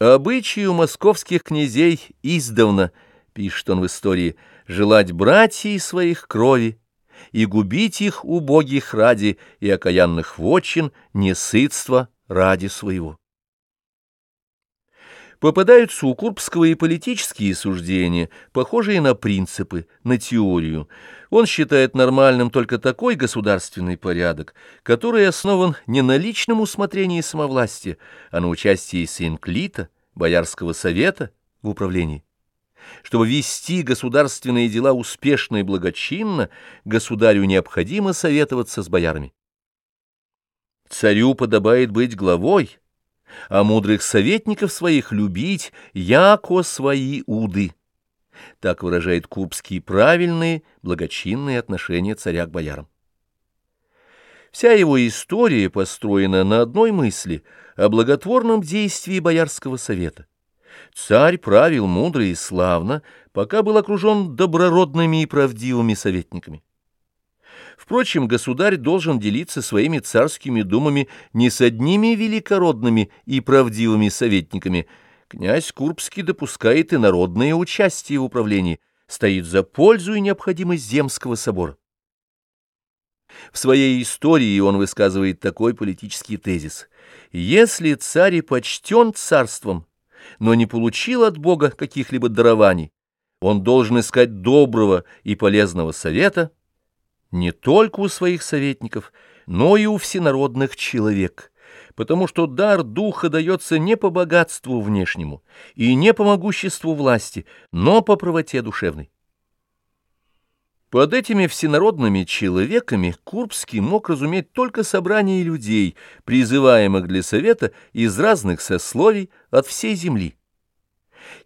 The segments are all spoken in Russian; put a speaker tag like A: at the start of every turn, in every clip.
A: Обычаю московских князей издавна, пишет он в истории, желать братьев своих крови и губить их убогих ради и окаянных вотчин несытства ради своего. Попадаются у Курбского и политические суждения, похожие на принципы, на теорию. Он считает нормальным только такой государственный порядок, который основан не на личном усмотрении самовластия, а на участии Синклита, Боярского совета в управлении. Чтобы вести государственные дела успешно и благочинно, государю необходимо советоваться с боярами. Царю подобает быть главой, а мудрых советников своих любить, яко свои уды. Так выражает Курбский правильные, благочинные отношения царя к боярам. Вся его история построена на одной мысли о благотворном действии Боярского совета. Царь правил мудро и славно, пока был окружен доброродными и правдивыми советниками. Впрочем, государь должен делиться своими царскими думами не с одними великородными и правдивыми советниками. Князь Курбский допускает и народное участие в управлении, стоит за пользу и необходимость Земского собора. В своей истории он высказывает такой политический тезис. «Если царь и почтен царством, но не получил от Бога каких-либо дарований, он должен искать доброго и полезного совета» не только у своих советников, но и у всенародных человек, потому что дар духа дается не по богатству внешнему и не по могуществу власти, но по правоте душевной. Под этими всенародными человеками Курбский мог разуметь только собрание людей, призываемых для совета из разных сословий от всей земли.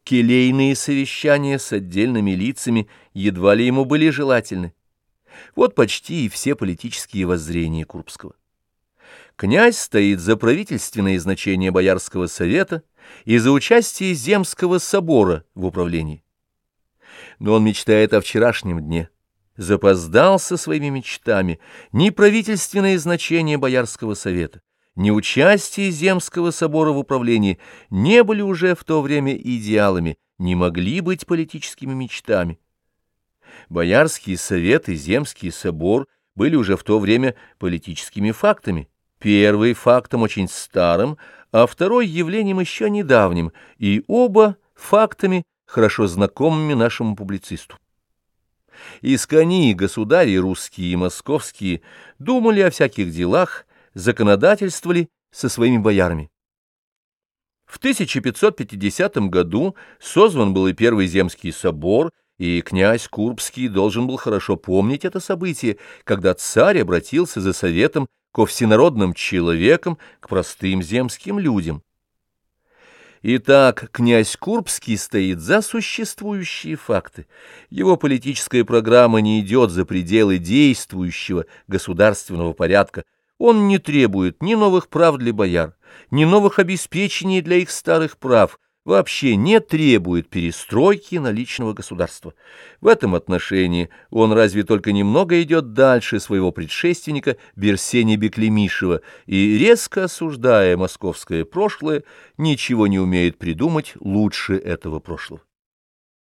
A: Келейные совещания с отдельными лицами едва ли ему были желательны. Вот почти и все политические воззрения Курбского. Князь стоит за правительственное значение Боярского совета и за участие Земского собора в управлении. Но он мечтает о вчерашнем дне, запоздал со своими мечтами ни правительственное значение Боярского совета, ни участие Земского собора в управлении не были уже в то время идеалами, не могли быть политическими мечтами. Боярский совет и Земский собор были уже в то время политическими фактами. Первый фактом очень старым, а второй явлением еще недавним, и оба фактами, хорошо знакомыми нашему публицисту. Искони государи русские и московские думали о всяких делах, законодательствовали со своими боярами. В 1550 году созван был и Первый Земский собор, и князь Курбский должен был хорошо помнить это событие, когда царь обратился за советом ко всенародным человекам, к простым земским людям. Итак, князь Курбский стоит за существующие факты. Его политическая программа не идет за пределы действующего государственного порядка. Он не требует ни новых прав для бояр, ни новых обеспечений для их старых прав, вообще не требует перестройки наличного государства. В этом отношении он разве только немного идет дальше своего предшественника Берсени Беклемишева и, резко осуждая московское прошлое, ничего не умеет придумать лучше этого прошлого.